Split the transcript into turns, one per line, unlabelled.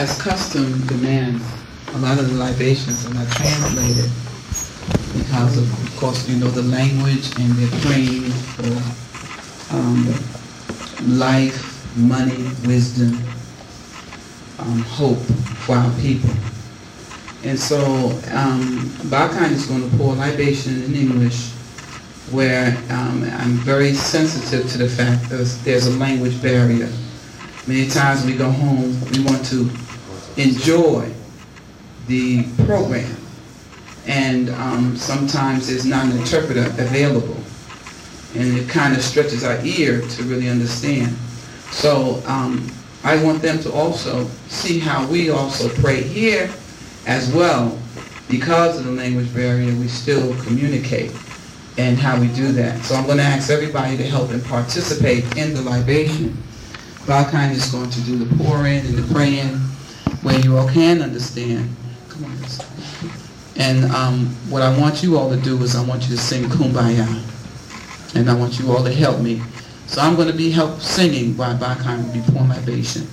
as custom demands, a lot of the libations are not translated because of, of course, you know the language and they're praying for um, life, money, wisdom, um, hope for our people. And so um, Bakan is going to pour libation in English where um, I'm very sensitive to the fact that there's a language barrier. Many times we go home, we want to enjoy the program. And um, sometimes there's not an interpreter available. And it kind of stretches our ear to really understand. So um, I want them to also see how we also pray here as well. Because of the language barrier, we still communicate and how we do that. So I'm going to ask everybody to help and participate in the libation. Valkine is going to do the pouring and the praying where you all can understand. Come on. And um, what I want you all to do is I want you to sing Kumbaya. And I want you all to help me. So I'm going to be help singing by Valkine will be pouring libation.